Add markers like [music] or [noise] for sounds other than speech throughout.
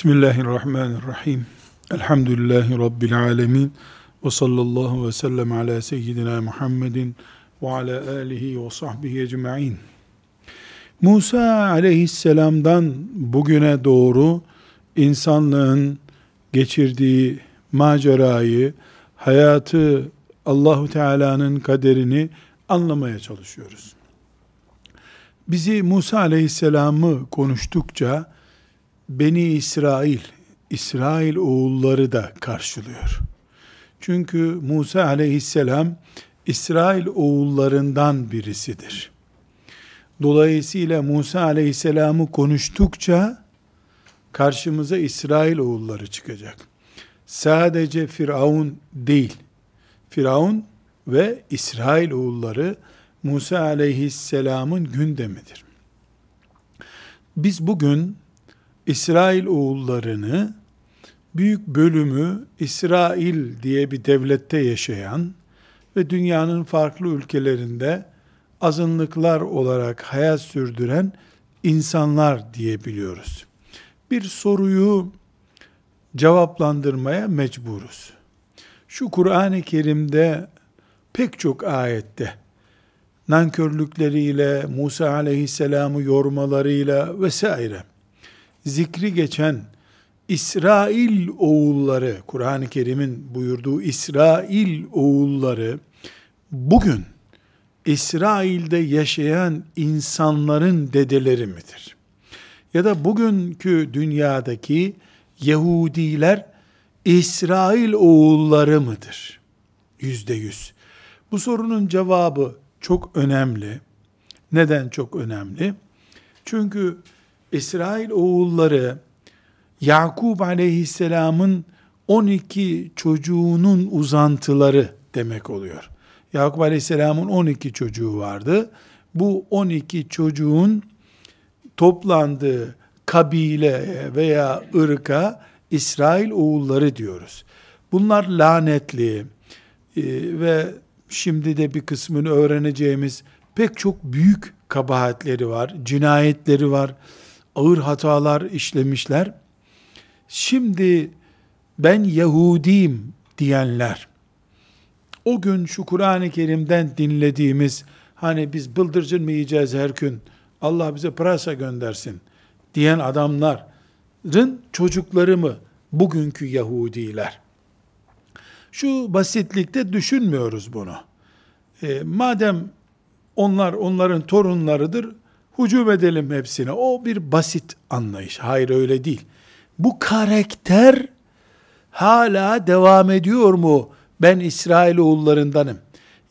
Bismillahirrahmanirrahim. Elhamdülillahi Rabbil alemin. Ve sallallahu ve sellem ala seyyidina Muhammedin ve ala alihi ve sahbihi ecma'in. Musa aleyhisselamdan bugüne doğru insanlığın geçirdiği macerayı, hayatı, Allahu Teala'nın kaderini anlamaya çalışıyoruz. Bizi Musa aleyhisselamı konuştukça Beni İsrail, İsrail oğulları da karşılıyor. Çünkü Musa aleyhisselam İsrail oğullarından birisidir. Dolayısıyla Musa aleyhisselamı konuştukça karşımıza İsrail oğulları çıkacak. Sadece Firavun değil. Firavun ve İsrail oğulları Musa aleyhisselamın gündemidir. Biz bugün İsrail oğullarını büyük bölümü İsrail diye bir devlette yaşayan ve dünyanın farklı ülkelerinde azınlıklar olarak hayat sürdüren insanlar diyebiliyoruz. Bir soruyu cevaplandırmaya mecburuz. Şu Kur'an-ı Kerim'de pek çok ayette nankörlükleriyle, Musa aleyhisselamı yormalarıyla vesaire zikri geçen İsrail oğulları, Kur'an-ı Kerim'in buyurduğu İsrail oğulları, bugün İsrail'de yaşayan insanların dedeleri midir? Ya da bugünkü dünyadaki Yahudiler İsrail oğulları mıdır? Yüzde yüz. Bu sorunun cevabı çok önemli. Neden çok önemli? Çünkü İsrail oğulları Yakub aleyhisselamın 12 çocuğunun uzantıları demek oluyor. Yakup aleyhisselamın 12 çocuğu vardı. Bu 12 çocuğun toplandığı kabile veya ırka İsrail oğulları diyoruz. Bunlar lanetli e, ve şimdi de bir kısmını öğreneceğimiz pek çok büyük kabahatleri var, cinayetleri var, ağır hatalar işlemişler. Şimdi ben Yahudiyim diyenler, o gün şu Kur'an-ı Kerim'den dinlediğimiz, hani biz bıldırcın mı yiyeceğiz her gün, Allah bize pırasa göndersin diyen adamların çocukları mı bugünkü Yahudiler? Şu basitlikte düşünmüyoruz bunu. E, madem onlar onların torunlarıdır, hücum edelim hepsine. O bir basit anlayış. Hayır öyle değil. Bu karakter hala devam ediyor mu? Ben İsrail oğullarındanım.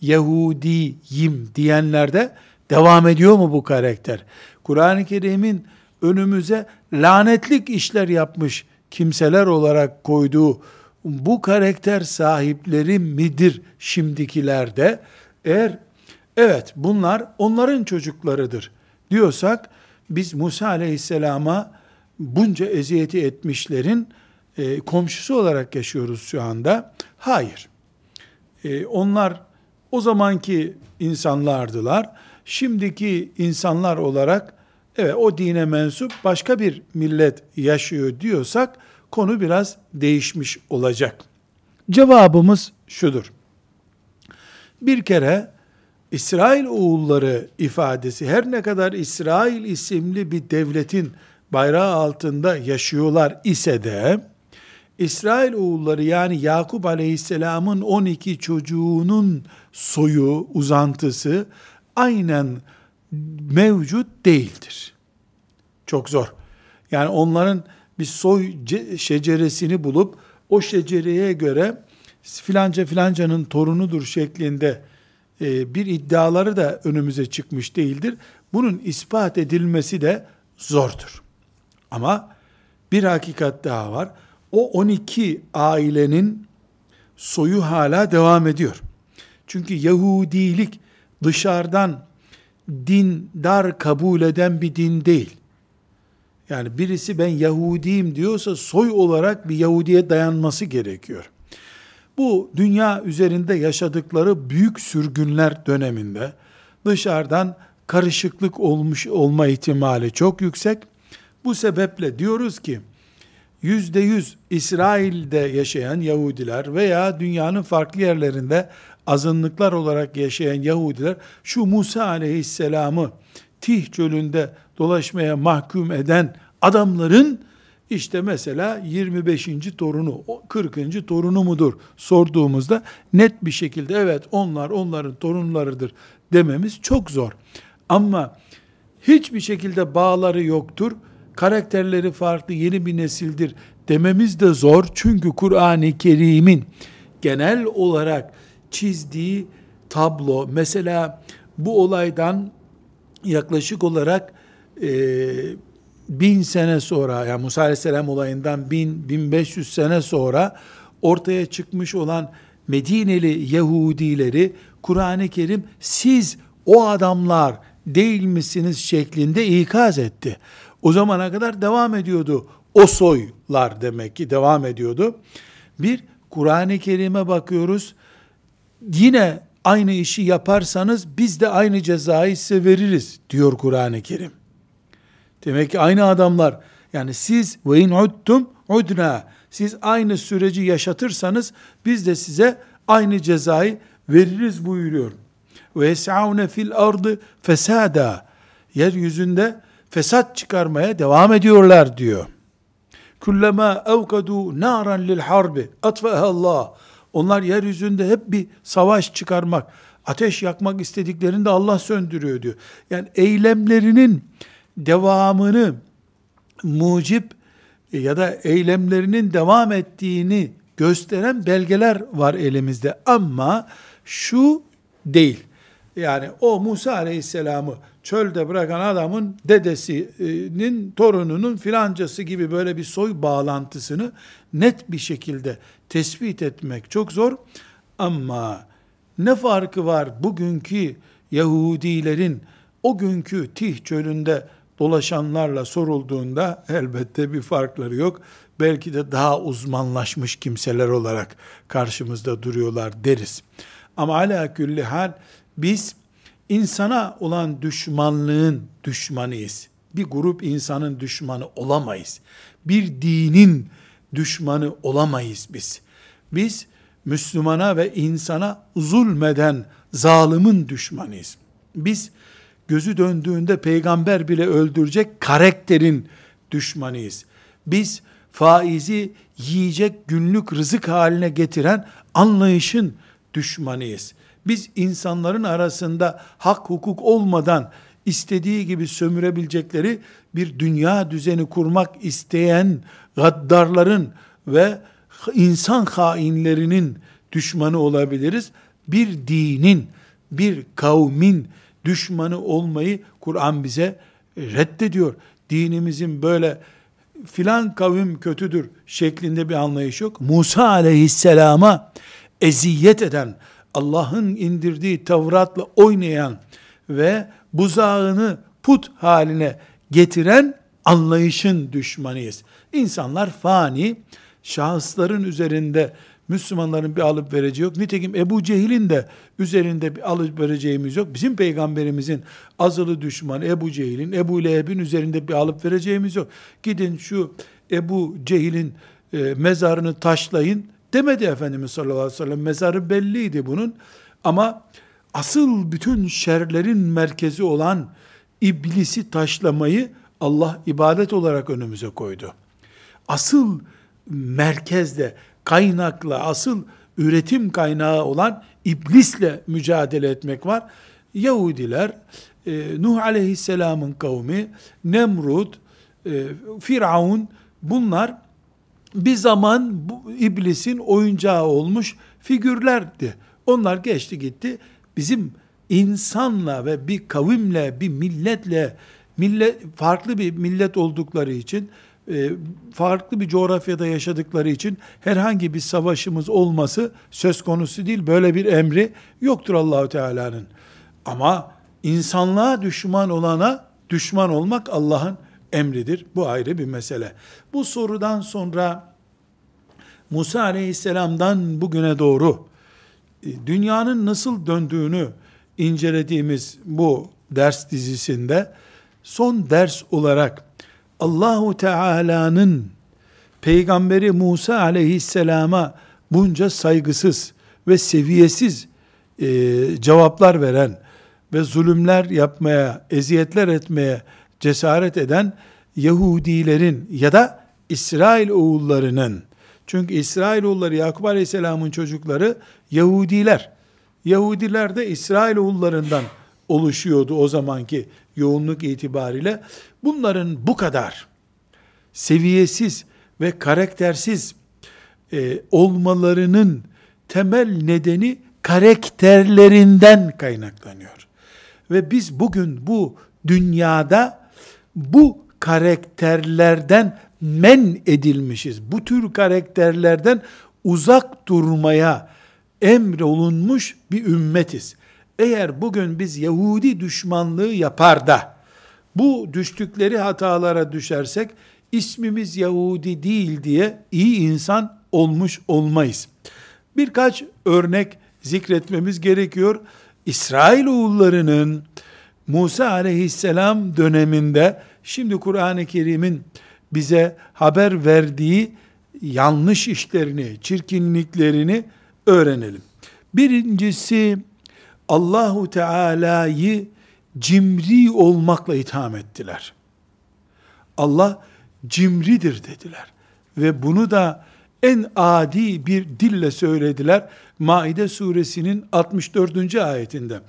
Yahudiyim diyenlerde devam ediyor mu bu karakter? Kur'an-ı Kerim'in önümüze lanetlik işler yapmış kimseler olarak koyduğu bu karakter sahipleri midir şimdikilerde? Eğer evet bunlar onların çocuklarıdır diyorsak biz Musa aleyhisselama bunca eziyeti etmişlerin e, komşusu olarak yaşıyoruz şu anda. Hayır. E, onlar o zamanki insanlardılar. Şimdiki insanlar olarak evet o dine mensup başka bir millet yaşıyor diyorsak konu biraz değişmiş olacak. Cevabımız şudur. Bir kere İsrail oğulları ifadesi her ne kadar İsrail isimli bir devletin bayrağı altında yaşıyorlar ise de İsrail oğulları yani Yakup Aleyhisselam'ın 12 çocuğunun soyu, uzantısı aynen mevcut değildir. Çok zor. Yani onların bir soy şeceresini bulup o şecereye göre filanca filancanın torunudur şeklinde e, bir iddiaları da önümüze çıkmış değildir. Bunun ispat edilmesi de zordur. Ama bir hakikat daha var. O 12 ailenin soyu hala devam ediyor. Çünkü Yahudilik dışarıdan dindar kabul eden bir din değil. Yani birisi ben Yahudiyim diyorsa soy olarak bir Yahudiye dayanması gerekiyor. Bu dünya üzerinde yaşadıkları büyük sürgünler döneminde dışarıdan karışıklık olmuş olma ihtimali çok yüksek. Bu sebeple diyoruz ki yüzde yüz İsrail'de yaşayan Yahudiler veya dünyanın farklı yerlerinde azınlıklar olarak yaşayan Yahudiler şu Musa aleyhisselamı Tih çölünde dolaşmaya mahkum eden adamların işte mesela 25. torunu, 40. torunu mudur sorduğumuzda net bir şekilde evet onlar onların torunlarıdır dememiz çok zor. Ama hiçbir şekilde bağları yoktur. Karakterleri farklı yeni bir nesildir dememiz de zor. Çünkü Kur'an-ı Kerim'in genel olarak çizdiği tablo mesela bu olaydan yaklaşık olarak e, bin sene sonra yani Musa Aleyhisselam olayından bin, bin beş yüz sene sonra ortaya çıkmış olan Medineli Yahudileri Kur'an-ı Kerim siz o adamlar değil misiniz şeklinde ikaz etti. O zamana kadar devam ediyordu. O soylar demek ki devam ediyordu. Bir Kur'an-ı Kerim'e bakıyoruz. Yine aynı işi yaparsanız biz de aynı cezayı size veririz diyor Kur'an-ı Kerim. Demek ki aynı adamlar yani siz ve in udtum udna siz aynı süreci yaşatırsanız biz de size aynı cezayı veririz buyuruyor. Ve yes'avne fil ardı fesada yeryüzünde fesat çıkarmaya devam ediyorlar diyor. Kullama evkadu naran lil harbi atfaha Allah. Onlar yeryüzünde hep bir savaş çıkarmak, ateş yakmak istediklerinde Allah söndürüyor diyor. Yani eylemlerinin devamını mucip ya da eylemlerinin devam ettiğini gösteren belgeler var elimizde. Ama şu değil. Yani o Musa Aleyhisselam'ı çölde bırakan adamın dedesinin torununun filancası gibi böyle bir soy bağlantısını net bir şekilde tespit etmek çok zor. Ama ne farkı var bugünkü Yahudilerin o günkü Tih çölünde dolaşanlarla sorulduğunda elbette bir farkları yok. Belki de daha uzmanlaşmış kimseler olarak karşımızda duruyorlar deriz. Ama ala külli hal biz insana olan düşmanlığın düşmanıyız. Bir grup insanın düşmanı olamayız. Bir dinin düşmanı olamayız biz. Biz Müslümana ve insana zulmeden zalimin düşmanıyız. Biz gözü döndüğünde peygamber bile öldürecek karakterin düşmanıyız. Biz faizi yiyecek günlük rızık haline getiren anlayışın düşmanıyız. Biz insanların arasında hak hukuk olmadan istediği gibi sömürebilecekleri bir dünya düzeni kurmak isteyen gaddarların ve insan hainlerinin düşmanı olabiliriz. Bir dinin, bir kavmin düşmanı olmayı Kur'an bize reddediyor. Dinimizin böyle filan kavim kötüdür şeklinde bir anlayış yok. Musa aleyhisselama eziyet eden, Allah'ın indirdiği Tevrat'la oynayan ve buzağını put haline getiren anlayışın düşmanıyız. İnsanlar fani, şahısların üzerinde Müslümanların bir alıp vereceği yok. Nitekim Ebu Cehil'in de üzerinde bir alıp vereceğimiz yok. Bizim peygamberimizin azılı düşman Ebu Cehil'in, Ebu Leheb'in üzerinde bir alıp vereceğimiz yok. Gidin şu Ebu Cehil'in e, mezarını taşlayın demedi Efendimiz sallallahu aleyhi ve sellem. Mezarı belliydi bunun. Ama asıl bütün şerlerin merkezi olan iblisi taşlamayı Allah ibadet olarak önümüze koydu. Asıl merkezde, kaynakla, asıl üretim kaynağı olan iblisle mücadele etmek var. Yahudiler, e, Nuh aleyhisselamın kavmi, Nemrut, e, Firavun bunlar bir zaman bu iblisin oyuncağı olmuş figürlerdi. Onlar geçti gitti. Bizim insanla ve bir kavimle, bir milletle, millet farklı bir millet oldukları için, farklı bir coğrafyada yaşadıkları için herhangi bir savaşımız olması söz konusu değil. Böyle bir emri yoktur Allahu Teala'nın. Ama insanlığa düşman olana düşman olmak Allah'ın emridir. Bu ayrı bir mesele. Bu sorudan sonra Musa Aleyhisselam'dan bugüne doğru e, dünyanın nasıl döndüğünü incelediğimiz bu ders dizisinde son ders olarak Allahu Teala'nın peygamberi Musa aleyhisselama bunca saygısız ve seviyesiz e, cevaplar veren ve zulümler yapmaya, eziyetler etmeye cesaret eden Yahudilerin ya da İsrail oğullarının çünkü İsrail oğulları Yakup Aleyhisselam'ın çocukları Yahudiler. Yahudiler de İsrail oğullarından oluşuyordu o zamanki yoğunluk itibariyle. Bunların bu kadar seviyesiz ve karaktersiz e, olmalarının temel nedeni karakterlerinden kaynaklanıyor. Ve biz bugün bu dünyada bu karakterlerden men edilmişiz. Bu tür karakterlerden uzak durmaya emrolunmuş bir ümmetiz. Eğer bugün biz Yahudi düşmanlığı yapar da bu düştükleri hatalara düşersek ismimiz Yahudi değil diye iyi insan olmuş olmayız. Birkaç örnek zikretmemiz gerekiyor. İsrail oğullarının Musa aleyhisselam döneminde şimdi Kur'an-ı Kerim'in bize haber verdiği yanlış işlerini, çirkinliklerini öğrenelim. Birincisi Allahu Teala'yı cimri olmakla itham ettiler. Allah cimridir dediler. Ve bunu da en adi bir dille söylediler. Maide suresinin 64. ayetinde.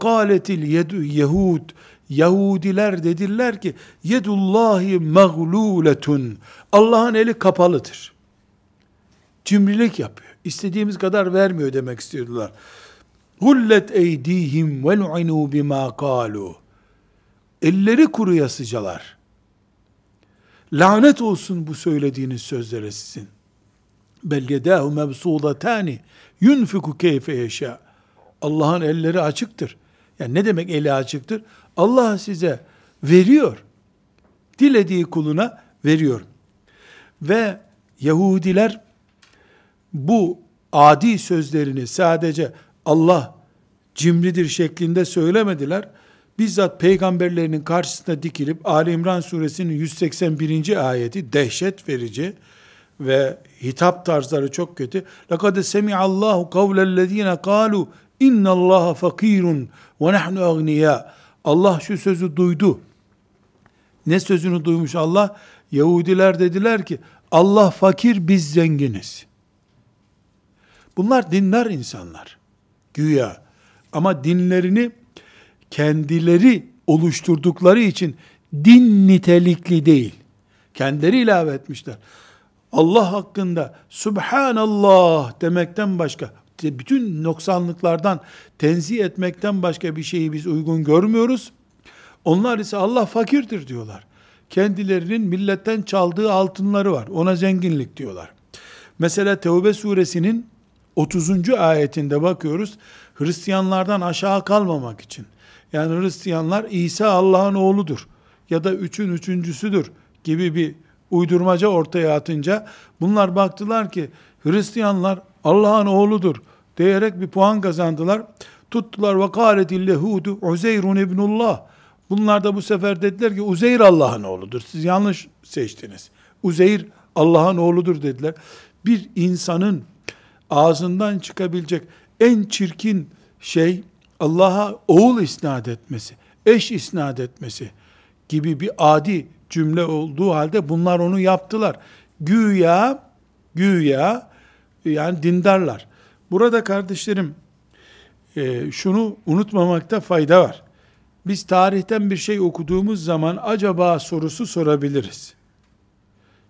Kâletil yedu yehud Yahudiler dediler ki yedullahi mağluletun Allah'ın eli kapalıdır. Cimrilik yapıyor. İstediğimiz kadar vermiyor demek istiyordular. Hullet eydihim ve lu'inu bima kalu. Elleri kuruyasıcalar. Lanet olsun bu söylediğiniz sözlere sizin. Bel yedahu mebsudatani yunfiku keyfe yeşâ. Allah'ın elleri açıktır. Yani ne demek eli açıktır? Allah size veriyor. Dilediği kuluna veriyor. Ve Yahudiler bu adi sözlerini sadece Allah cimridir şeklinde söylemediler. Bizzat peygamberlerinin karşısında dikilip Ali İmran suresinin 181. ayeti dehşet verici ve hitap tarzları çok kötü. لَقَدْ سَمِعَ اللّٰهُ قَوْلَ الَّذ۪ينَ قَالُوا اِنَّ اللّٰهَ فَق۪يرٌ وَنَحْنُ اَغْنِيَا Allah şu sözü duydu. Ne sözünü duymuş Allah? Yahudiler dediler ki Allah fakir biz zenginiz. Bunlar dinler insanlar. Güya. Ama dinlerini kendileri oluşturdukları için din nitelikli değil. Kendileri ilave etmişler. Allah hakkında Subhanallah demekten başka, bütün noksanlıklardan tenzih etmekten başka bir şeyi biz uygun görmüyoruz. Onlar ise Allah fakirdir diyorlar. Kendilerinin milletten çaldığı altınları var. Ona zenginlik diyorlar. Mesela Tevbe suresinin 30. ayetinde bakıyoruz. Hristiyanlardan aşağı kalmamak için. Yani Hristiyanlar İsa Allah'ın oğludur ya da üçün üçüncüsüdür gibi bir uydurmaca ortaya atınca bunlar baktılar ki Hristiyanlar Allah'ın oğludur diyerek bir puan kazandılar. Tuttular ve kâletil lehudu Uzeyrun ibnullah. Bunlar da bu sefer dediler ki Uzeyr Allah'ın oğludur. Siz yanlış seçtiniz. Uzeyr Allah'ın oğludur dediler. Bir insanın ağzından çıkabilecek en çirkin şey Allah'a oğul isnat etmesi, eş isnat etmesi gibi bir adi cümle olduğu halde bunlar onu yaptılar. Güya, güya yani dindarlar. Burada kardeşlerim e, şunu unutmamakta fayda var. Biz tarihten bir şey okuduğumuz zaman acaba sorusu sorabiliriz.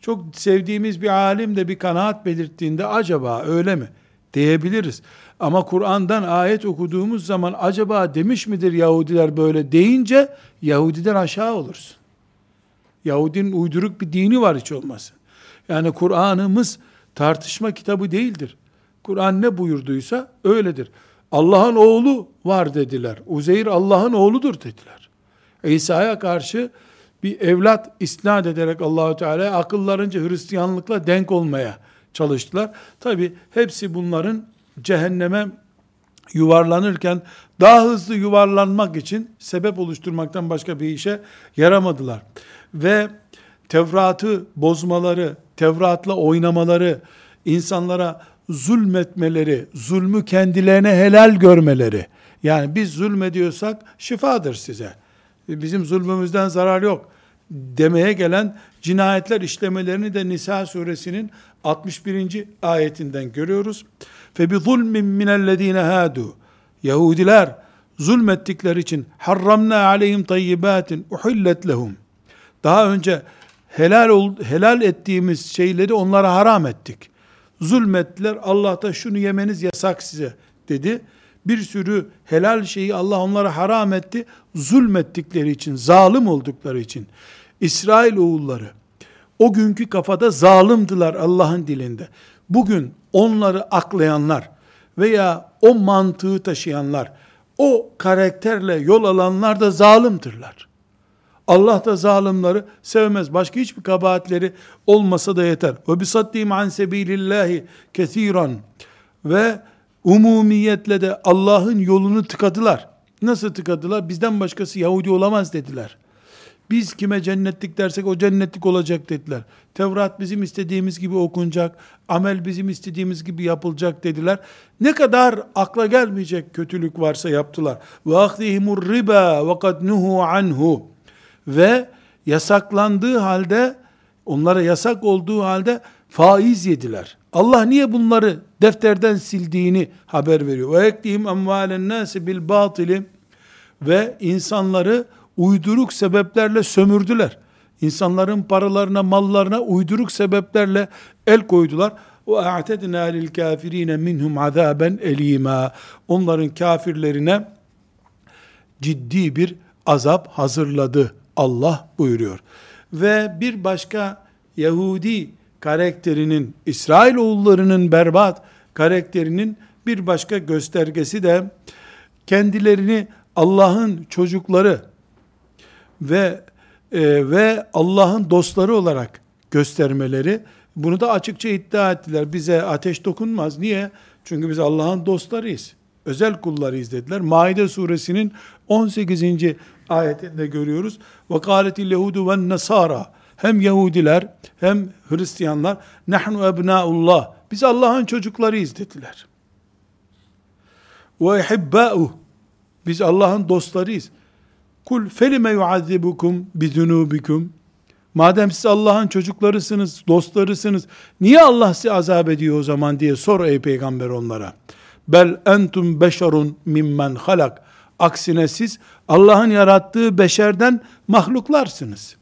Çok sevdiğimiz bir alim de bir kanaat belirttiğinde acaba öyle mi diyebiliriz. Ama Kur'an'dan ayet okuduğumuz zaman acaba demiş midir Yahudiler böyle deyince Yahudiden aşağı olursun. Yahudinin uyduruk bir dini var hiç olmasın. Yani Kur'an'ımız tartışma kitabı değildir. Kur'an ne buyurduysa öyledir. Allah'ın oğlu var dediler. Uzeyr Allah'ın oğludur dediler. İsa'ya karşı bir evlat isnat ederek Allahü Teala akıllarınca Hristiyanlıkla denk olmaya çalıştılar. Tabi hepsi bunların cehenneme yuvarlanırken daha hızlı yuvarlanmak için sebep oluşturmaktan başka bir işe yaramadılar. Ve Tevrat'ı bozmaları Tevrat'la oynamaları, insanlara zulmetmeleri, zulmü kendilerine helal görmeleri. Yani biz zulmediyorsak şifadır size. Bizim zulmümüzden zarar yok demeye gelen cinayetler işlemelerini de Nisa suresinin 61. ayetinden görüyoruz. Fe bi zulmin minellezine hadu Yahudiler zulmettikleri için harramna aleyhim tayyibatin uhillet lehum. Daha önce helal helal ettiğimiz şeyleri onlara haram ettik. Zulmettiler. Allah da şunu yemeniz yasak size dedi. Bir sürü helal şeyi Allah onlara haram etti. Zulmettikleri için, zalim oldukları için. İsrail oğulları o günkü kafada zalimdiler Allah'ın dilinde. Bugün onları aklayanlar veya o mantığı taşıyanlar, o karakterle yol alanlar da zalimdirler. Allah da zalimleri sevmez. Başka hiçbir kabahatleri olmasa da yeter. Ve bisaddim an sebilillahi kesiran ve umumiyetle de Allah'ın yolunu tıkadılar. Nasıl tıkadılar? Bizden başkası Yahudi olamaz dediler. Biz kime cennetlik dersek o cennetlik olacak dediler. Tevrat bizim istediğimiz gibi okunacak, amel bizim istediğimiz gibi yapılacak dediler. Ne kadar akla gelmeyecek kötülük varsa yaptılar. Ve ahdihimur riba ve kad nuhu anhu. Ve yasaklandığı halde, onlara yasak olduğu halde faiz yediler. Allah niye bunları defterden sildiğini haber veriyor. Ve eklihim emvalen nasi bil batili ve insanları uyduruk sebeplerle sömürdüler. İnsanların paralarına, mallarına uyduruk sebeplerle el koydular. Ve a'tedna lil kafirine minhum azaben elima. Onların kafirlerine ciddi bir azap hazırladı. Allah buyuruyor. Ve bir başka Yahudi karakterinin, İsrail oğullarının berbat karakterinin bir başka göstergesi de kendilerini Allah'ın çocukları ve e, ve Allah'ın dostları olarak göstermeleri bunu da açıkça iddia ettiler. Bize ateş dokunmaz. Niye? Çünkü biz Allah'ın dostlarıyız. Özel kullarıyız dediler. Maide suresinin 18. ayetinde görüyoruz. Ve kâletil yehudu ve nasara hem Yahudiler hem Hristiyanlar nahnu ebnaullah biz Allah'ın çocuklarıyız dediler. Ve ihibbâuh biz Allah'ın dostlarıyız. Kul felime yuazzibukum bizunubikum. Madem siz Allah'ın çocuklarısınız, dostlarısınız, niye Allah sizi azap ediyor o zaman diye sor ey peygamber onlara. Bel entum beşerun mimmen halak. Aksine siz Allah'ın yarattığı beşerden mahluklarsınız.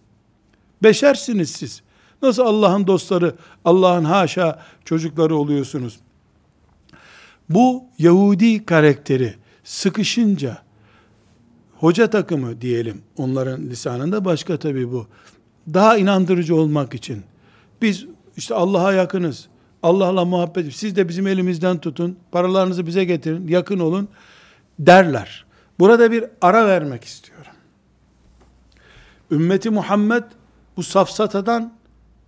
Beşersiniz siz. Nasıl Allah'ın dostları, Allah'ın haşa çocukları oluyorsunuz? Bu Yahudi karakteri sıkışınca, hoca takımı diyelim onların lisanında başka tabi bu. Daha inandırıcı olmak için biz işte Allah'a yakınız. Allah'la muhabbet siz de bizim elimizden tutun. Paralarınızı bize getirin. Yakın olun derler. Burada bir ara vermek istiyorum. Ümmeti Muhammed bu safsatadan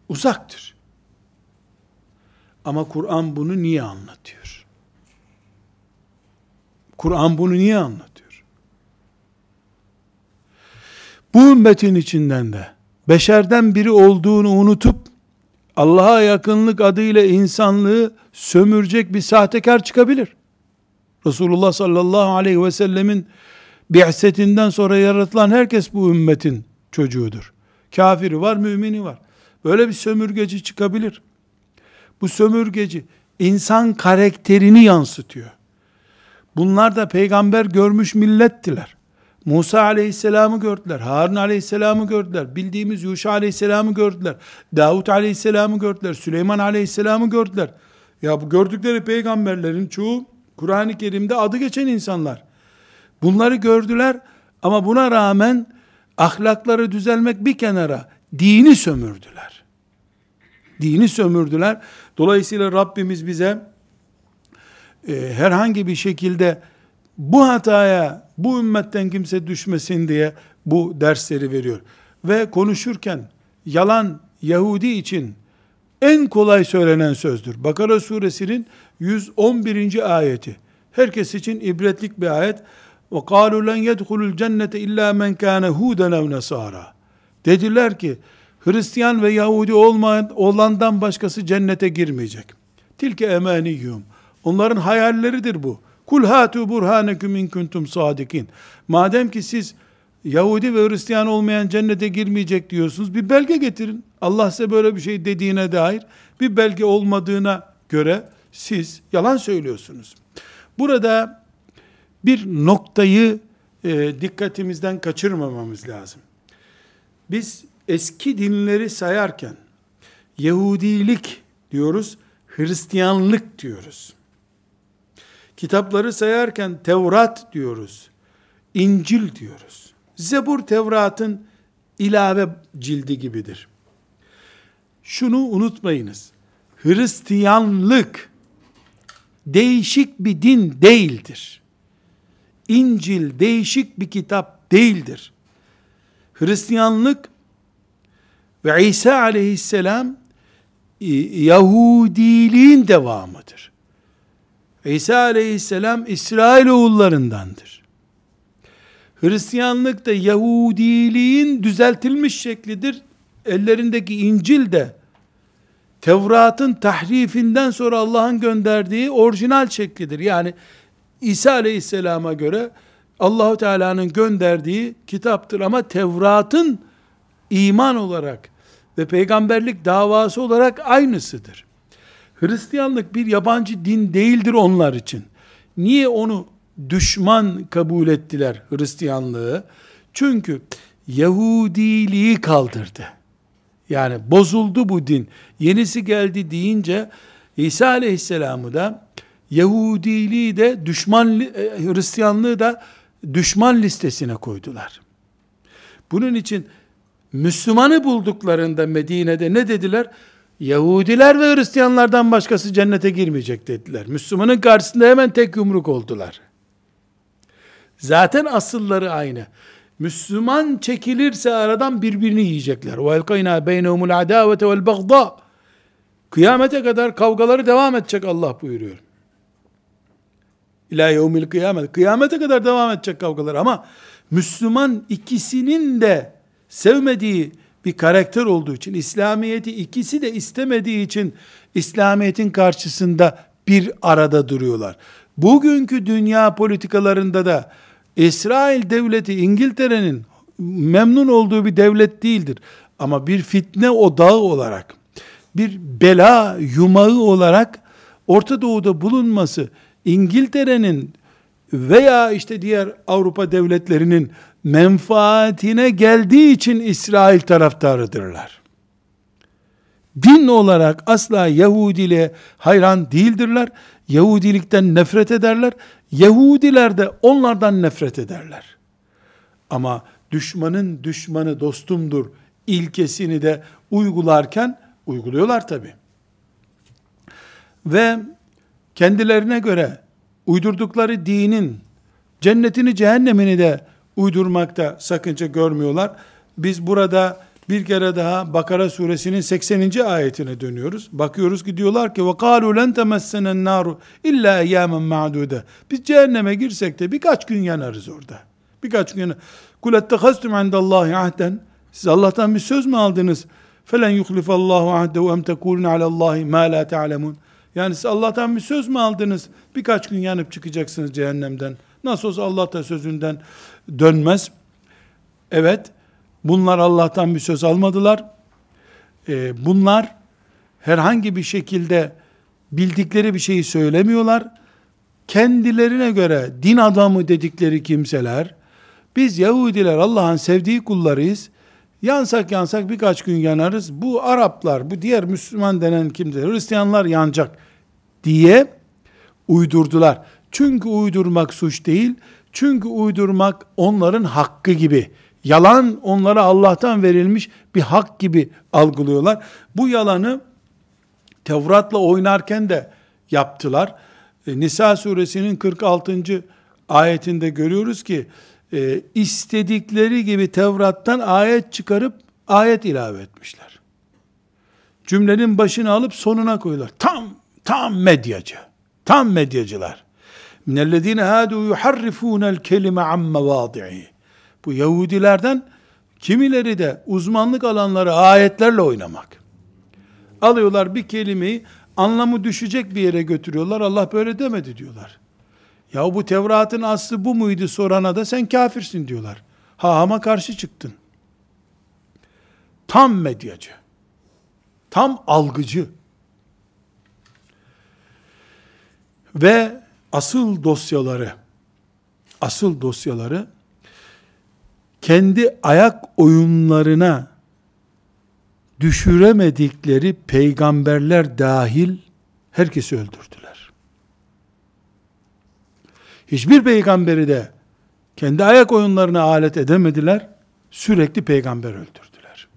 uzaktır. Ama Kur'an bunu niye anlatıyor? Kur'an bunu niye anlatıyor? bu ümmetin içinden de beşerden biri olduğunu unutup Allah'a yakınlık adıyla insanlığı sömürecek bir sahtekar çıkabilir. Resulullah sallallahu aleyhi ve sellemin bi'setinden sonra yaratılan herkes bu ümmetin çocuğudur. Kafiri var, mümini var. Böyle bir sömürgeci çıkabilir. Bu sömürgeci insan karakterini yansıtıyor. Bunlar da peygamber görmüş millettiler. Musa aleyhisselamı gördüler, Harun aleyhisselamı gördüler, bildiğimiz Yuşa aleyhisselamı gördüler, Davut aleyhisselamı gördüler, Süleyman aleyhisselamı gördüler. Ya bu gördükleri peygamberlerin çoğu Kur'an-ı Kerim'de adı geçen insanlar. Bunları gördüler ama buna rağmen ahlakları düzelmek bir kenara dini sömürdüler. Dini sömürdüler. Dolayısıyla Rabbimiz bize e, herhangi bir şekilde bu hataya bu ümmetten kimse düşmesin diye bu dersleri veriyor. Ve konuşurken yalan Yahudi için en kolay söylenen sözdür. Bakara suresinin 111. ayeti. Herkes için ibretlik bir ayet. Ve قَالُوا لَنْ يَدْخُلُ الْجَنَّةَ illa men كَانَ هُودًا اَوْ نَصَارًا Dediler ki, Hristiyan ve Yahudi olmayan olandan başkası cennete girmeyecek. Tilke emaniyum. Onların hayalleridir bu. Kul hatu burhaneküm in kuntum sadikin. Madem ki siz Yahudi ve Hristiyan olmayan cennete girmeyecek diyorsunuz. Bir belge getirin. Allah size böyle bir şey dediğine dair bir belge olmadığına göre siz yalan söylüyorsunuz. Burada bir noktayı e, dikkatimizden kaçırmamamız lazım. Biz eski dinleri sayarken Yahudilik diyoruz, Hristiyanlık diyoruz. Kitapları sayarken Tevrat diyoruz, İncil diyoruz. Zebur Tevrat'ın ilave cildi gibidir. Şunu unutmayınız. Hristiyanlık değişik bir din değildir. İncil değişik bir kitap değildir. Hristiyanlık ve İsa aleyhisselam Yahudiliğin devamıdır. İsa aleyhisselam İsrail oğullarındandır. Hristiyanlık da Yahudiliğin düzeltilmiş şeklidir. Ellerindeki İncil de Tevrat'ın tahrifinden sonra Allah'ın gönderdiği orijinal şeklidir. Yani İsa Aleyhisselam'a göre Allahu Teala'nın gönderdiği kitaptır ama Tevrat'ın iman olarak ve peygamberlik davası olarak aynısıdır. Hristiyanlık bir yabancı din değildir onlar için. Niye onu düşman kabul ettiler Hristiyanlığı? Çünkü Yahudiliği kaldırdı. Yani bozuldu bu din. Yenisi geldi deyince İsa Aleyhisselam'ı da Yahudiliği de düşman e, Hristiyanlığı da düşman listesine koydular. Bunun için Müslümanı bulduklarında Medine'de ne dediler? Yahudiler ve Hristiyanlardan başkası cennete girmeyecek dediler. Müslümanın karşısında hemen tek yumruk oldular. Zaten asılları aynı. Müslüman çekilirse aradan birbirini yiyecekler. وَاَلْقَيْنَا بَيْنَهُمُ الْعَدَاوَةَ وَالْبَغْضَى Kıyamete kadar kavgaları devam edecek Allah buyuruyor. İlâ yevmil kıyamet. Kıyamete kadar devam edecek kavgalar ama Müslüman ikisinin de sevmediği bir karakter olduğu için, İslamiyet'i ikisi de istemediği için İslamiyet'in karşısında bir arada duruyorlar. Bugünkü dünya politikalarında da İsrail devleti İngiltere'nin memnun olduğu bir devlet değildir. Ama bir fitne odağı olarak, bir bela yumağı olarak Orta Doğu'da bulunması İngiltere'nin veya işte diğer Avrupa devletlerinin menfaatine geldiği için İsrail taraftarıdırlar. Din olarak asla Yahudiliğe hayran değildirler. Yahudilikten nefret ederler. Yahudiler de onlardan nefret ederler. Ama düşmanın düşmanı dostumdur ilkesini de uygularken uyguluyorlar tabi. Ve kendilerine göre uydurdukları dinin cennetini cehennemini de uydurmakta sakınca görmüyorlar. Biz burada bir kere daha Bakara suresinin 80. ayetine dönüyoruz. Bakıyoruz ki diyorlar ki kalu len temessenen naru illa eyyamen ma'dude. Biz cehenneme girsek de birkaç gün yanarız orada. Birkaç gün. Kul ettehastum indallahi ahden. Siz Allah'tan bir söz mü aldınız? Felen yuhlifallahu ahdehu em tekulun alallahi ma la ta'lemun. Yani siz Allah'tan bir söz mü aldınız? Birkaç gün yanıp çıkacaksınız cehennemden. Nasıl olsa Allah da sözünden dönmez. Evet, bunlar Allah'tan bir söz almadılar. Ee, bunlar herhangi bir şekilde bildikleri bir şeyi söylemiyorlar. Kendilerine göre din adamı dedikleri kimseler, biz Yahudiler Allah'ın sevdiği kullarıyız. Yansak yansak birkaç gün yanarız. Bu Araplar, bu diğer Müslüman denen kimseler, Hristiyanlar yanacak diye uydurdular. Çünkü uydurmak suç değil. Çünkü uydurmak onların hakkı gibi. Yalan onlara Allah'tan verilmiş bir hak gibi algılıyorlar. Bu yalanı Tevrat'la oynarken de yaptılar. E, Nisa suresinin 46. ayetinde görüyoruz ki e, istedikleri gibi Tevrat'tan ayet çıkarıp ayet ilave etmişler. Cümlenin başını alıp sonuna koyuyorlar. Tam tam medyacı. Tam medyacılar. Minellezine hadu yuharrifunel kelime am mevadi'i. Bu Yahudilerden Kimileri de uzmanlık alanları ayetlerle oynamak. Alıyorlar bir kelimeyi anlamı düşecek bir yere götürüyorlar. Allah böyle demedi diyorlar. Ya bu Tevrat'ın aslı bu muydu sorana da sen kafirsin diyorlar. Ha ama karşı çıktın. Tam medyacı. Tam algıcı. Ve asıl dosyaları asıl dosyaları kendi ayak oyunlarına düşüremedikleri peygamberler dahil herkesi öldürdüler. Hiçbir peygamberi de kendi ayak oyunlarına alet edemediler. Sürekli peygamber öldürdüler.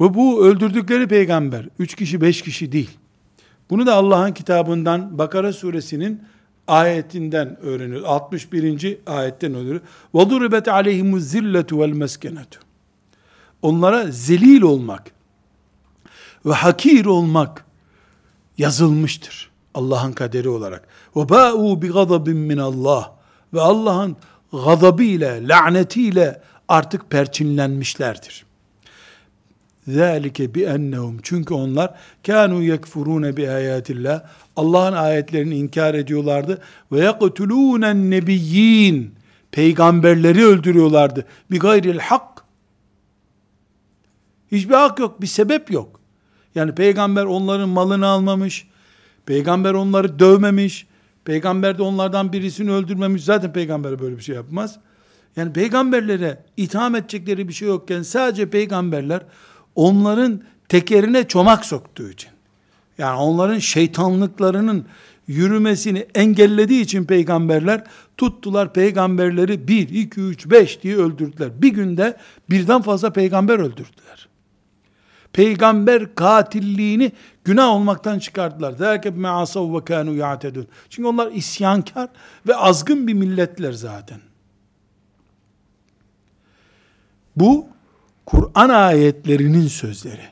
Ve bu öldürdükleri peygamber üç kişi beş kişi değil. Bunu da Allah'ın kitabından Bakara suresinin ayetinden öğreniyor. 61. ayetten öğreniyor. وَضُرِبَتْ عَلَيْهِمُ الزِّلَّةُ وَالْمَسْكَنَةُ Onlara zelil olmak ve hakir olmak yazılmıştır. Allah'ın kaderi olarak. Ve ba'u bi gazabin min Allah. Ve Allah'ın gazabıyla, lanetiyle artık perçinlenmişlerdir. Zalike bi ennehum çünkü onlar kanu yekfurun bi ayatillah Allah'ın ayetlerini inkar ediyorlardı. Ve yaqtulun nebiyyin peygamberleri öldürüyorlardı. Bi gayril hak. Hiçbir hak yok bir sebep yok. Yani peygamber onların malını almamış peygamber onları dövmemiş, peygamber de onlardan birisini öldürmemiş. Zaten peygamber böyle bir şey yapmaz. Yani peygamberlere itham edecekleri bir şey yokken sadece peygamberler onların tekerine çomak soktuğu için, yani onların şeytanlıklarının yürümesini engellediği için peygamberler tuttular peygamberleri 1, 2, 3, 5 diye öldürdüler. Bir günde birden fazla peygamber öldürdüler. Peygamber katilliğini günah olmaktan çıkardılar. Derke me'asav ve kanu ya'tedun. Çünkü onlar isyankar ve azgın bir milletler zaten. Bu Kur'an ayetlerinin sözleri.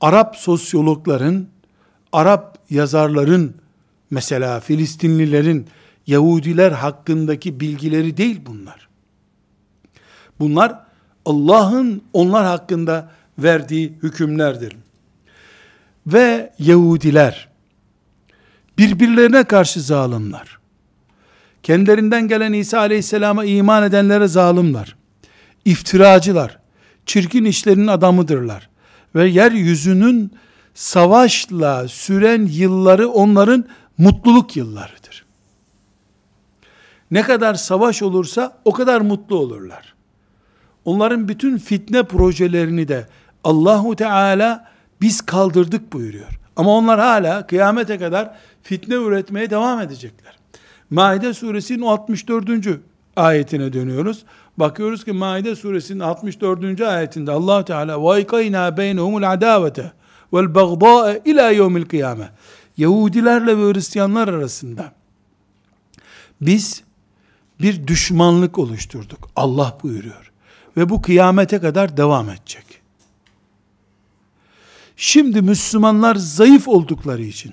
Arap sosyologların, Arap yazarların, mesela Filistinlilerin, Yahudiler hakkındaki bilgileri değil bunlar. Bunlar Allah'ın onlar hakkında verdiği hükümlerdir. Ve Yahudiler birbirlerine karşı zalimler. Kendilerinden gelen İsa Aleyhisselam'a iman edenlere zalimler iftiracılar, çirkin işlerin adamıdırlar. Ve yeryüzünün savaşla süren yılları onların mutluluk yıllarıdır. Ne kadar savaş olursa o kadar mutlu olurlar. Onların bütün fitne projelerini de Allahu Teala biz kaldırdık buyuruyor. Ama onlar hala kıyamete kadar fitne üretmeye devam edecekler. Maide suresinin 64. ayetine dönüyoruz. Bakıyoruz ki Maide suresinin 64. ayetinde Allah Teala vaykayna beynehumul adavete vel bagda'a ila yevmil kıyame. Yahudilerle ve Hristiyanlar arasında biz bir düşmanlık oluşturduk. Allah buyuruyor. Ve bu kıyamete kadar devam edecek. Şimdi Müslümanlar zayıf oldukları için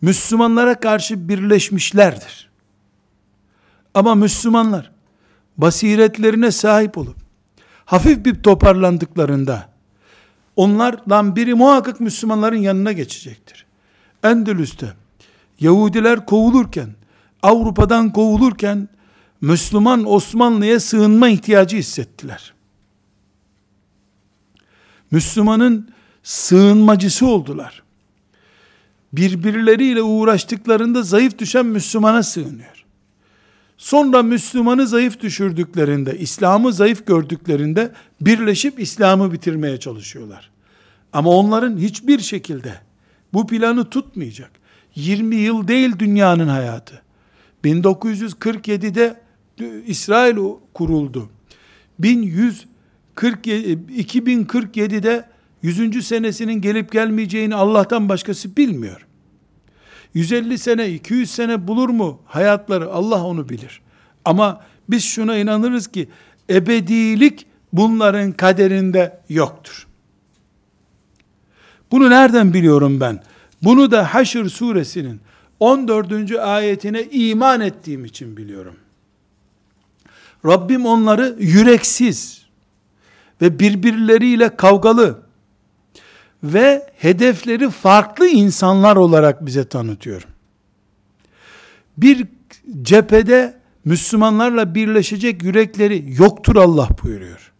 Müslümanlara karşı birleşmişlerdir. Ama Müslümanlar basiretlerine sahip olup hafif bir toparlandıklarında onlardan biri muhakkak Müslümanların yanına geçecektir. Endülüs'te Yahudiler kovulurken Avrupa'dan kovulurken Müslüman Osmanlı'ya sığınma ihtiyacı hissettiler. Müslümanın sığınmacısı oldular. Birbirleriyle uğraştıklarında zayıf düşen Müslümana sığınıyor. Sonra Müslümanı zayıf düşürdüklerinde, İslam'ı zayıf gördüklerinde birleşip İslam'ı bitirmeye çalışıyorlar. Ama onların hiçbir şekilde bu planı tutmayacak. 20 yıl değil dünyanın hayatı. 1947'de İsrail kuruldu. 1147 2047'de 100. senesinin gelip gelmeyeceğini Allah'tan başkası bilmiyor. 150 sene, 200 sene bulur mu hayatları? Allah onu bilir. Ama biz şuna inanırız ki ebedilik bunların kaderinde yoktur. Bunu nereden biliyorum ben? Bunu da Haşr suresinin 14. ayetine iman ettiğim için biliyorum. Rabbim onları yüreksiz ve birbirleriyle kavgalı ve hedefleri farklı insanlar olarak bize tanıtıyor. Bir cephede Müslümanlarla birleşecek yürekleri yoktur Allah buyuruyor.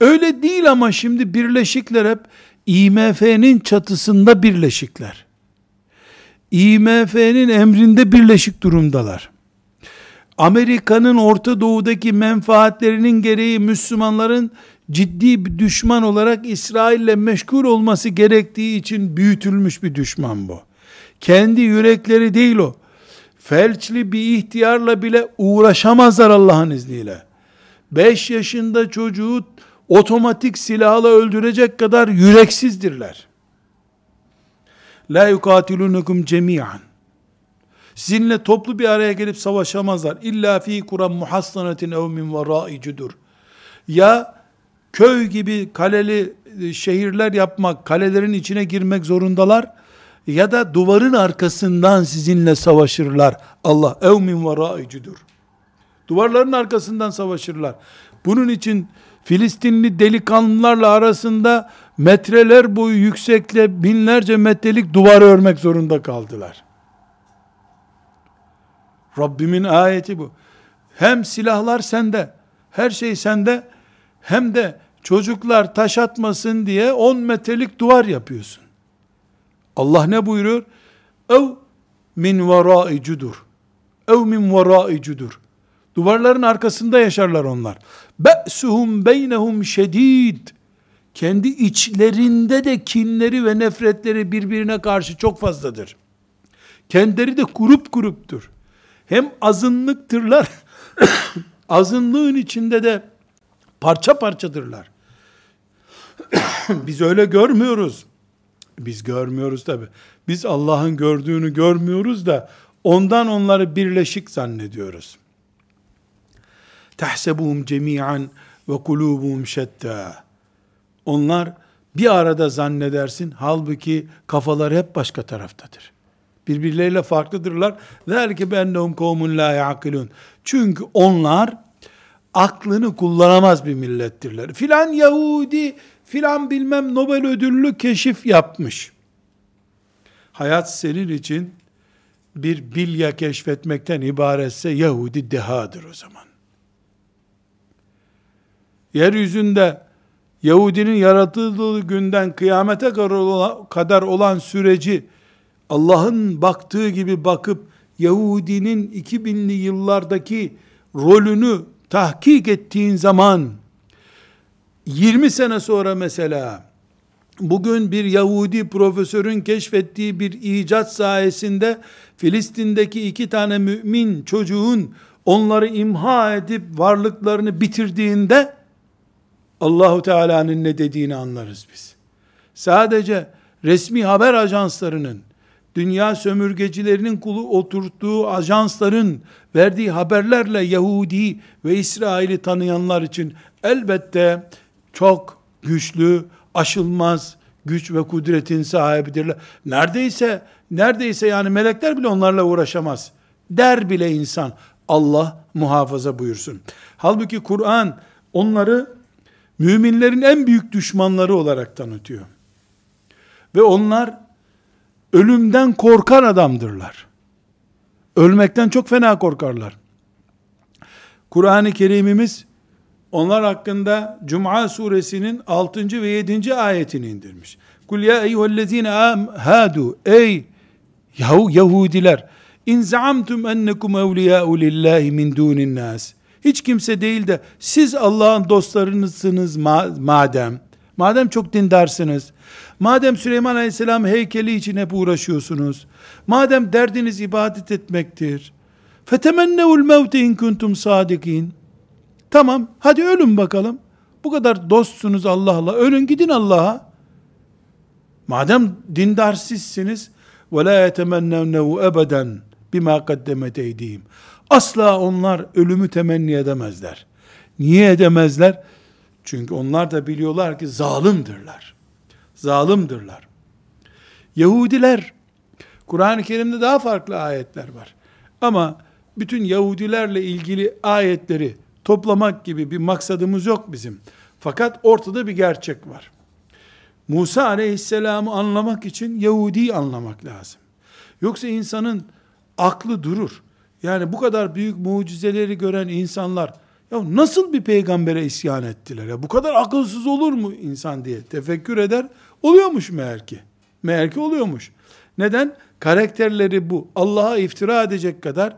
Öyle değil ama şimdi birleşikler hep IMF'nin çatısında birleşikler. IMF'nin emrinde birleşik durumdalar. Amerika'nın Orta Doğu'daki menfaatlerinin gereği Müslümanların ciddi bir düşman olarak İsrail'le meşgul olması gerektiği için büyütülmüş bir düşman bu. Kendi yürekleri değil o. Felçli bir ihtiyarla bile uğraşamazlar Allah'ın izniyle. 5 yaşında çocuğu otomatik silahla öldürecek kadar yüreksizdirler. La yukatilunukum cemiyan. Sizinle toplu bir araya gelip savaşamazlar. İlla fi kuran muhassanatin ev min verai cudur. Ya köy gibi kaleli e, şehirler yapmak, kalelerin içine girmek zorundalar ya da duvarın arkasından sizinle savaşırlar. Allah ev min verai cudur. Duvarların arkasından savaşırlar. Bunun için Filistinli delikanlılarla arasında metreler boyu yüksekle binlerce metrelik duvar örmek zorunda kaldılar. Rabbimin ayeti bu. Hem silahlar sende, her şey sende, hem de çocuklar taş atmasın diye 10 metrelik duvar yapıyorsun. Allah ne buyuruyor? Ev min verai cudur. Ev min verai cudur. Duvarların arkasında yaşarlar onlar. Be'suhum beynehum şedid. Kendi içlerinde de kinleri ve nefretleri birbirine karşı çok fazladır. Kendileri de grup gruptur. Hem azınlıktırlar, [coughs] azınlığın içinde de parça parçadırlar. [coughs] Biz öyle görmüyoruz. Biz görmüyoruz tabi. Biz Allah'ın gördüğünü görmüyoruz da ondan onları birleşik zannediyoruz. Tehsebuhum cemi'an ve kulubuhum şetta. Onlar bir arada zannedersin. Halbuki kafalar hep başka taraftadır. Birbirleriyle farklıdırlar. Zelike bennehum kavmun la yaqilun. Çünkü onlar aklını kullanamaz bir millettirler. Filan Yahudi, filan bilmem Nobel ödüllü keşif yapmış. Hayat senin için bir bilya keşfetmekten ibaretse Yahudi dehadır o zaman. Yeryüzünde Yahudinin yaratıldığı günden kıyamete kadar olan süreci Allah'ın baktığı gibi bakıp Yahudinin 2000'li yıllardaki rolünü tahkik ettiğin zaman 20 sene sonra mesela bugün bir Yahudi profesörün keşfettiği bir icat sayesinde Filistin'deki iki tane mümin çocuğun onları imha edip varlıklarını bitirdiğinde Allahu Teala'nın ne dediğini anlarız biz. Sadece resmi haber ajanslarının dünya sömürgecilerinin kulu oturttuğu ajansların verdiği haberlerle Yahudi ve İsrail'i tanıyanlar için elbette çok güçlü, aşılmaz güç ve kudretin sahibidirler. Neredeyse, neredeyse yani melekler bile onlarla uğraşamaz. Der bile insan. Allah muhafaza buyursun. Halbuki Kur'an onları müminlerin en büyük düşmanları olarak tanıtıyor. Ve onlar ölümden korkan adamdırlar. Ölmekten çok fena korkarlar. Kur'an-ı Kerimimiz onlar hakkında Cuma suresinin 6. ve 7. ayetini indirmiş. Kul ya eyyühellezine hadu ey Yahudiler in zaamtum ennekum evliyâ'u lillahi min dunin nas hiç kimse değil de siz Allah'ın dostlarınızsınız madem madem çok dindarsınız Madem Süleyman Aleyhisselam heykeli için hep uğraşıyorsunuz, madem derdiniz ibadet etmektir, fetemennevul mevte in kuntum sadikin. Tamam, hadi ölün bakalım. Bu kadar dostsunuz Allah'la, ölün gidin Allah'a. Madem dindar sizsiniz, ve la yetemennevnehu ebeden bima kaddemet eydihim. Asla onlar ölümü temenni edemezler. Niye edemezler? Çünkü onlar da biliyorlar ki zalimdirler zalimdirler. Yahudiler, Kur'an-ı Kerim'de daha farklı ayetler var. Ama bütün Yahudilerle ilgili ayetleri toplamak gibi bir maksadımız yok bizim. Fakat ortada bir gerçek var. Musa aleyhisselamı anlamak için Yahudi anlamak lazım. Yoksa insanın aklı durur. Yani bu kadar büyük mucizeleri gören insanlar ya nasıl bir peygambere isyan ettiler ya bu kadar akılsız olur mu insan diye tefekkür eder. Oluyormuş meğer ki. Meğer ki oluyormuş. Neden? Karakterleri bu. Allah'a iftira edecek kadar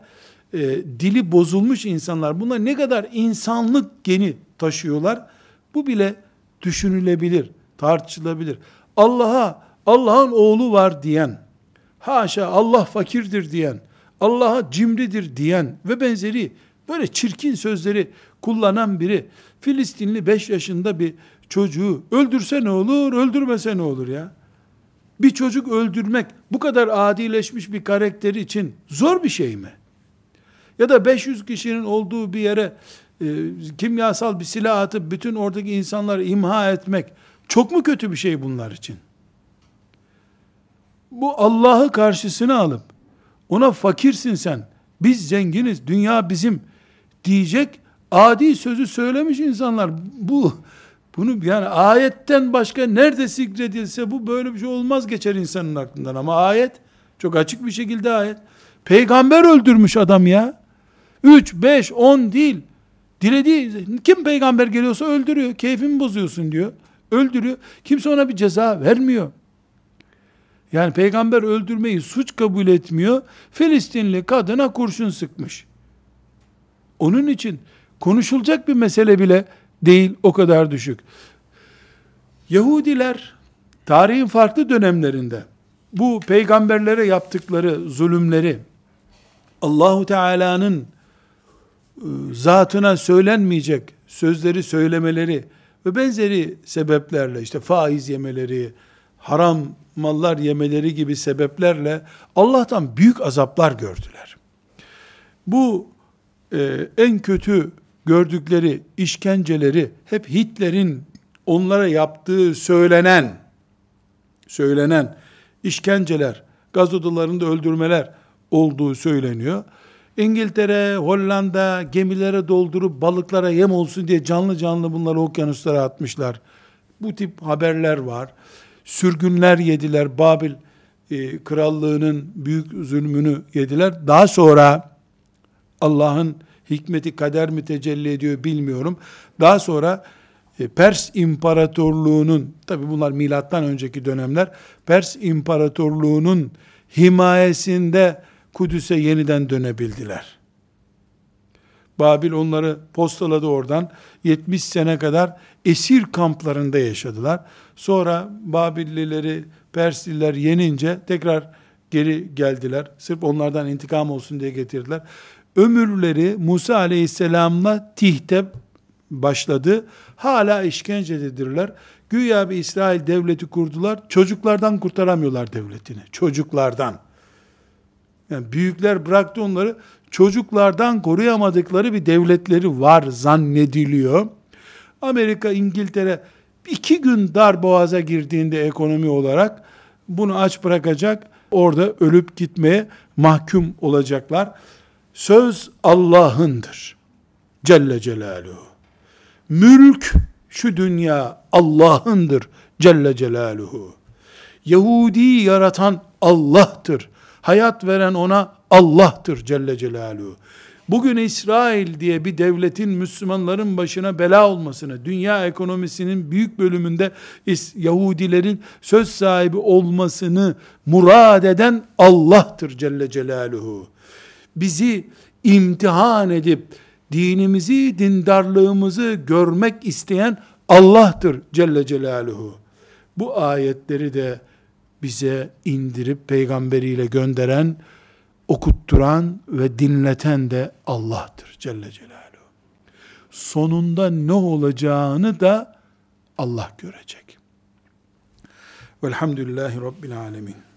e, dili bozulmuş insanlar. Bunlar ne kadar insanlık geni taşıyorlar. Bu bile düşünülebilir, tartışılabilir. Allah'a Allah'ın oğlu var diyen, haşa Allah fakirdir diyen, Allah'a cimridir diyen ve benzeri böyle çirkin sözleri kullanan biri Filistinli 5 yaşında bir çocuğu öldürse ne olur, öldürmese ne olur ya? Bir çocuk öldürmek bu kadar adileşmiş bir karakter için zor bir şey mi? Ya da 500 kişinin olduğu bir yere e, kimyasal bir silah atıp bütün oradaki insanları imha etmek çok mu kötü bir şey bunlar için? Bu Allah'ı karşısına alıp ona fakirsin sen, biz zenginiz, dünya bizim diyecek adi sözü söylemiş insanlar. Bu bunu yani ayetten başka nerede zikredilse bu böyle bir şey olmaz geçer insanın aklından ama ayet çok açık bir şekilde ayet. Peygamber öldürmüş adam ya. 3, 5, 10 değil. Dilediği kim peygamber geliyorsa öldürüyor. Keyfimi bozuyorsun diyor. Öldürüyor. Kimse ona bir ceza vermiyor. Yani peygamber öldürmeyi suç kabul etmiyor. Filistinli kadına kurşun sıkmış. Onun için konuşulacak bir mesele bile değil o kadar düşük. Yahudiler tarihin farklı dönemlerinde bu peygamberlere yaptıkları zulümleri Allahu Teala'nın e, zatına söylenmeyecek sözleri söylemeleri ve benzeri sebeplerle işte faiz yemeleri, haram mallar yemeleri gibi sebeplerle Allah'tan büyük azaplar gördüler. Bu e, en kötü gördükleri işkenceleri hep Hitler'in onlara yaptığı söylenen söylenen işkenceler, gaz odalarında öldürmeler olduğu söyleniyor. İngiltere, Hollanda gemilere doldurup balıklara yem olsun diye canlı canlı bunları okyanuslara atmışlar. Bu tip haberler var. Sürgünler yediler. Babil e, krallığının büyük zulmünü yediler. Daha sonra Allah'ın hikmeti kader mi tecelli ediyor bilmiyorum. Daha sonra e, Pers İmparatorluğu'nun tabi bunlar milattan önceki dönemler Pers İmparatorluğu'nun himayesinde Kudüs'e yeniden dönebildiler. Babil onları postaladı oradan. 70 sene kadar esir kamplarında yaşadılar. Sonra Babillileri, Persliler yenince tekrar geri geldiler. Sırf onlardan intikam olsun diye getirdiler. Ömürleri Musa aleyhisselamla tihte başladı. Hala işkencededirler. Güya bir İsrail devleti kurdular. Çocuklardan kurtaramıyorlar devletini. Çocuklardan. Yani büyükler bıraktı onları. Çocuklardan koruyamadıkları bir devletleri var zannediliyor. Amerika, İngiltere iki gün dar boğaza girdiğinde ekonomi olarak bunu aç bırakacak. Orada ölüp gitmeye mahkum olacaklar. Söz Allah'ındır. Celle Celaluhu. Mülk şu dünya Allah'ındır. Celle Celaluhu. Yahudi yaratan Allah'tır. Hayat veren ona Allah'tır Celle Celaluhu. Bugün İsrail diye bir devletin Müslümanların başına bela olmasını, dünya ekonomisinin büyük bölümünde Yahudilerin söz sahibi olmasını murad eden Allah'tır Celle Celaluhu. Bizi imtihan edip dinimizi, dindarlığımızı görmek isteyen Allah'tır Celle Celaluhu. Bu ayetleri de bize indirip peygamberiyle gönderen, okutturan ve dinleten de Allah'tır Celle Celaluhu. Sonunda ne olacağını da Allah görecek. Velhamdülillahi Rabbil Alemin.